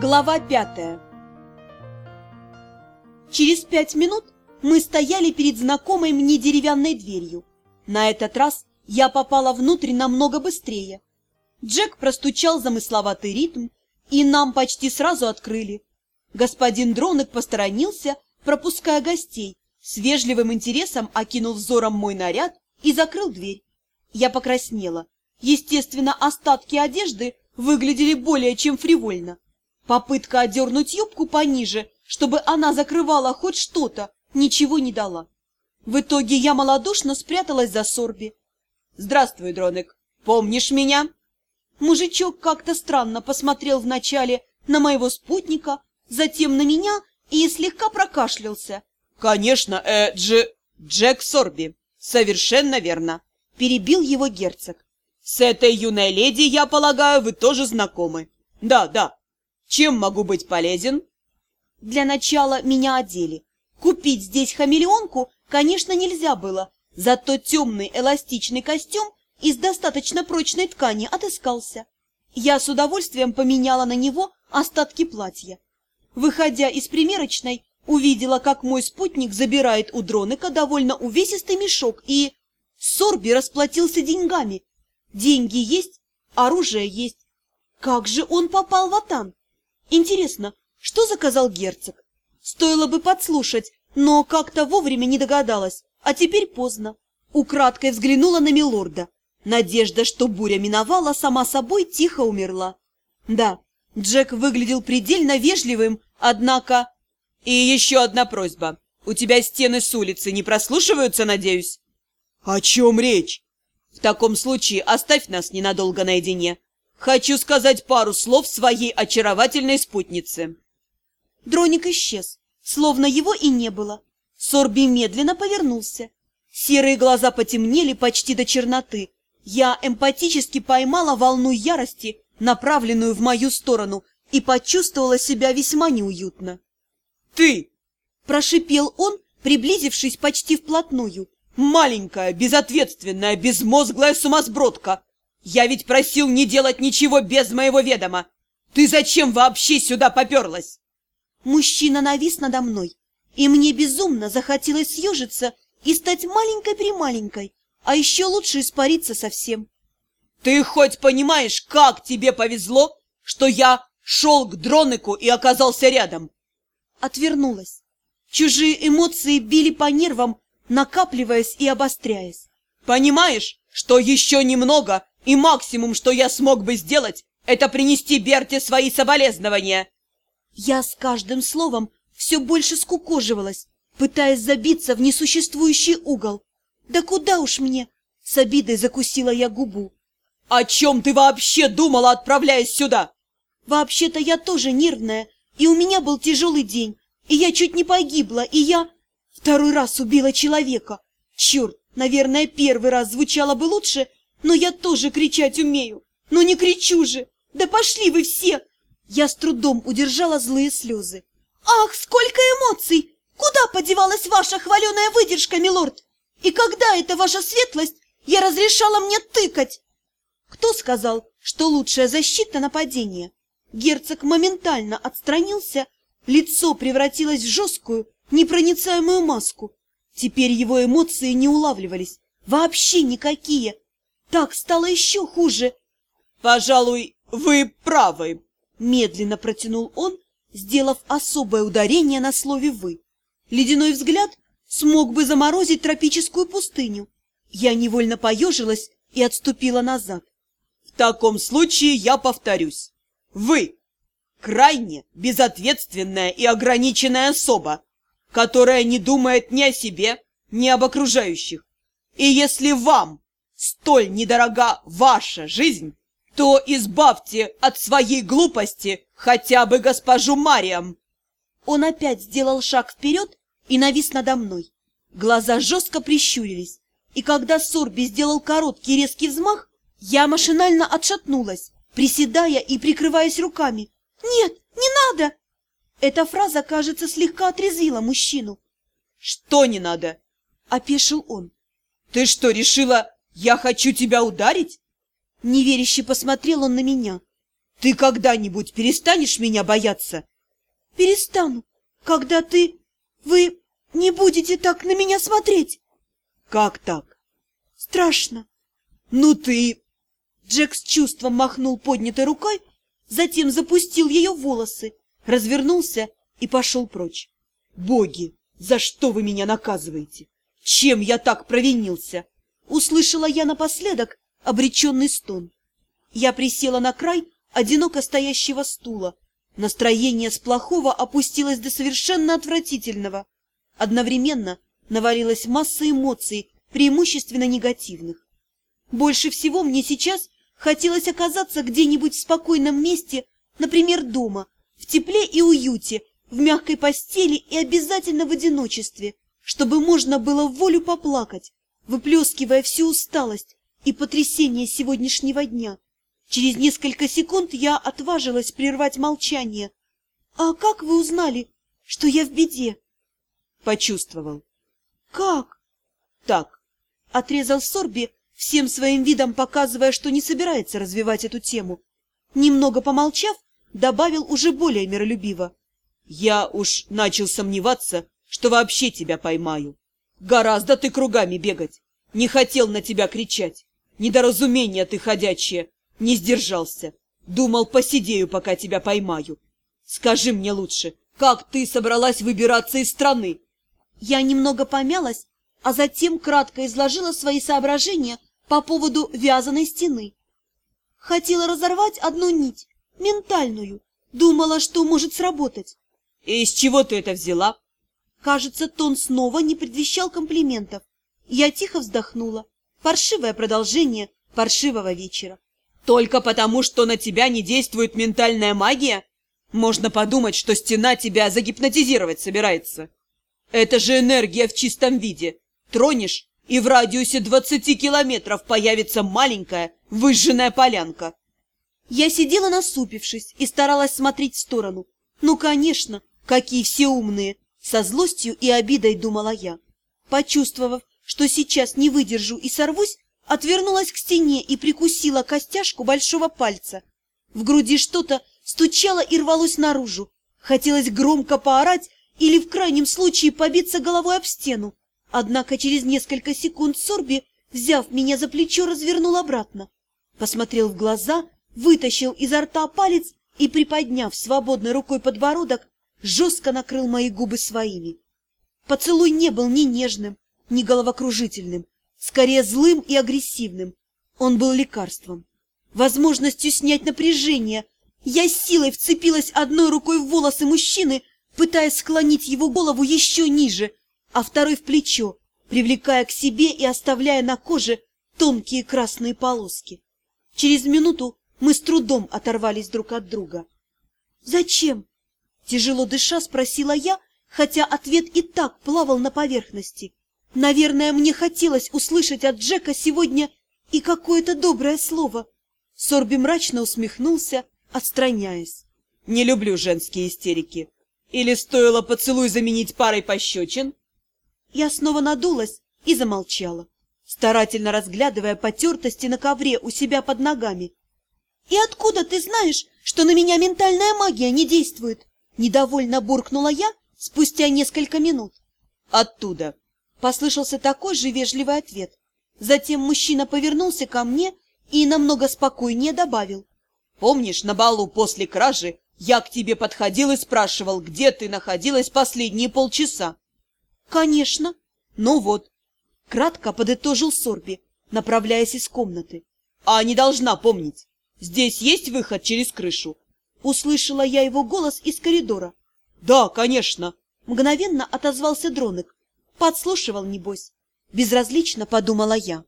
Глава пятая Через пять минут мы стояли перед знакомой мне деревянной дверью. На этот раз я попала внутрь намного быстрее. Джек простучал замысловатый ритм, и нам почти сразу открыли. Господин Дронок посторонился, пропуская гостей, с вежливым интересом окинул взором мой наряд и закрыл дверь. Я покраснела. Естественно, остатки одежды выглядели более чем фривольно. Попытка одернуть юбку пониже, чтобы она закрывала хоть что-то, ничего не дала. В итоге я малодушно спряталась за Сорби. «Здравствуй, Дронек. Помнишь меня?» Мужичок как-то странно посмотрел вначале на моего спутника, затем на меня и слегка прокашлялся. «Конечно, э, Дж... Джек Сорби. Совершенно верно!» Перебил его герцог. «С этой юной леди, я полагаю, вы тоже знакомы. Да, да. Чем могу быть полезен?» Для начала меня одели. Купить здесь хамелеонку, конечно, нельзя было, зато темный эластичный костюм из достаточно прочной ткани отыскался. Я с удовольствием поменяла на него остатки платья. Выходя из примерочной, увидела, как мой спутник забирает у Дроника довольно увесистый мешок и... Сорби расплатился деньгами. Деньги есть, оружие есть. Как же он попал в Атан? Интересно, что заказал герцог? Стоило бы подслушать, но как-то вовремя не догадалась, а теперь поздно. Украдкой взглянула на милорда. Надежда, что буря миновала, сама собой тихо умерла. Да, Джек выглядел предельно вежливым, однако... И еще одна просьба. У тебя стены с улицы не прослушиваются, надеюсь? О чем речь? В таком случае оставь нас ненадолго наедине. Хочу сказать пару слов своей очаровательной спутнице. Дроник исчез, словно его и не было. Сорби медленно повернулся. Серые глаза потемнели почти до черноты. Я эмпатически поймала волну ярости, направленную в мою сторону, и почувствовала себя весьма неуютно. «Ты!» – прошипел он, приблизившись почти вплотную. «Маленькая, безответственная, безмозглая сумасбродка! Я ведь просил не делать ничего без моего ведома! Ты зачем вообще сюда поперлась?» Мужчина навис надо мной, и мне безумно захотелось съежиться и стать маленькой-прималенькой, а еще лучше испариться совсем. Ты хоть понимаешь, как тебе повезло, что я шел к Дронику и оказался рядом? Отвернулась. Чужие эмоции били по нервам, накапливаясь и обостряясь. Понимаешь, что еще немного, и максимум, что я смог бы сделать, это принести Берте свои соболезнования. Я с каждым словом все больше скукоживалась, пытаясь забиться в несуществующий угол. Да куда уж мне? С обидой закусила я губу. О чем ты вообще думала, отправляясь сюда? Вообще-то я тоже нервная, и у меня был тяжелый день, и я чуть не погибла, и я второй раз убила человека. Черт, наверное, первый раз звучало бы лучше, но я тоже кричать умею. Но не кричу же! Да пошли вы все! Я с трудом удержала злые слезы. «Ах, сколько эмоций! Куда подевалась ваша хваленая выдержка, милорд? И когда эта ваша светлость я разрешала мне тыкать?» Кто сказал, что лучшая защита нападения? Герцог моментально отстранился, лицо превратилось в жесткую, непроницаемую маску. Теперь его эмоции не улавливались, вообще никакие. Так стало еще хуже. «Пожалуй, вы правы», Медленно протянул он, сделав особое ударение на слове «вы». Ледяной взгляд смог бы заморозить тропическую пустыню. Я невольно поежилась и отступила назад. В таком случае я повторюсь. Вы крайне безответственная и ограниченная особа, которая не думает ни о себе, ни об окружающих. И если вам столь недорога ваша жизнь, то избавьте от своей глупости хотя бы госпожу Мариам!» Он опять сделал шаг вперед и навис надо мной. Глаза жестко прищурились, и когда Сорби сделал короткий резкий взмах, я машинально отшатнулась, приседая и прикрываясь руками. «Нет, не надо!» Эта фраза, кажется, слегка отрезвила мужчину. «Что не надо?» — опешил он. «Ты что, решила, я хочу тебя ударить?» Неверяще посмотрел он на меня. Ты когда-нибудь перестанешь меня бояться? Перестану, когда ты... Вы не будете так на меня смотреть. Как так? Страшно. Ну ты... Джек с чувством махнул поднятой рукой, затем запустил ее в волосы, развернулся и пошел прочь. Боги, за что вы меня наказываете? Чем я так провинился? Услышала я напоследок обреченный стон. Я присела на край одиноко стоящего стула. Настроение с плохого опустилось до совершенно отвратительного. Одновременно навалилась масса эмоций, преимущественно негативных. Больше всего мне сейчас хотелось оказаться где-нибудь в спокойном месте, например, дома, в тепле и уюте, в мягкой постели и обязательно в одиночестве, чтобы можно было в волю поплакать, выплескивая всю усталость и потрясение сегодняшнего дня. Через несколько секунд я отважилась прервать молчание. «А как вы узнали, что я в беде?» Почувствовал. «Как?» Так, Отрезал Сорби, всем своим видом показывая, что не собирается развивать эту тему. Немного помолчав, добавил уже более миролюбиво. я уж начал сомневаться, что вообще тебя поймаю. Гораздо ты кругами бегать. Не хотел на тебя кричать. Недоразумение ты ходячее. Не сдержался. Думал, посидею, пока тебя поймаю. Скажи мне лучше, как ты собралась выбираться из страны? Я немного помялась, а затем кратко изложила свои соображения по поводу вязаной стены. Хотела разорвать одну нить, ментальную. Думала, что может сработать. И из чего ты это взяла? Кажется, тон снова не предвещал комплиментов. Я тихо вздохнула. Паршивое продолжение паршивого вечера. Только потому, что на тебя не действует ментальная магия? Можно подумать, что стена тебя загипнотизировать собирается. Это же энергия в чистом виде. Тронешь, и в радиусе двадцати километров появится маленькая выжженная полянка. Я сидела насупившись и старалась смотреть в сторону. Ну, конечно, какие все умные! Со злостью и обидой думала я. Почувствовав, что сейчас не выдержу и сорвусь, отвернулась к стене и прикусила костяшку большого пальца. В груди что-то стучало и рвалось наружу. Хотелось громко поорать или в крайнем случае побиться головой об стену. Однако через несколько секунд Сорби, взяв меня за плечо, развернул обратно. Посмотрел в глаза, вытащил изо рта палец и, приподняв свободной рукой подбородок, жестко накрыл мои губы своими. Поцелуй не был ни нежным, ни головокружительным, скорее злым и агрессивным. Он был лекарством, возможностью снять напряжение. Я силой вцепилась одной рукой в волосы мужчины, пытаясь склонить его голову еще ниже, а второй в плечо, привлекая к себе и оставляя на коже тонкие красные полоски. Через минуту мы с трудом оторвались друг от друга. «Зачем?» – тяжело дыша спросила я, хотя ответ и так плавал на поверхности. Наверное, мне хотелось услышать от Джека сегодня и какое-то доброе слово. Сорби мрачно усмехнулся, отстраняясь. Не люблю женские истерики. Или стоило поцелуй заменить парой пощечин? Я снова надулась и замолчала, старательно разглядывая потертости на ковре у себя под ногами. «И откуда ты знаешь, что на меня ментальная магия не действует?» Недовольно буркнула я спустя несколько минут. Оттуда. Послышался такой же вежливый ответ. Затем мужчина повернулся ко мне и намного спокойнее добавил. Помнишь, на балу после кражи я к тебе подходил и спрашивал, где ты находилась последние полчаса? Конечно. Ну вот. Кратко подытожил Сорби, направляясь из комнаты. А не должна помнить. Здесь есть выход через крышу? Услышала я его голос из коридора. Да, конечно. Мгновенно отозвался Дронок. Подслушивал, небось. Безразлично подумала я.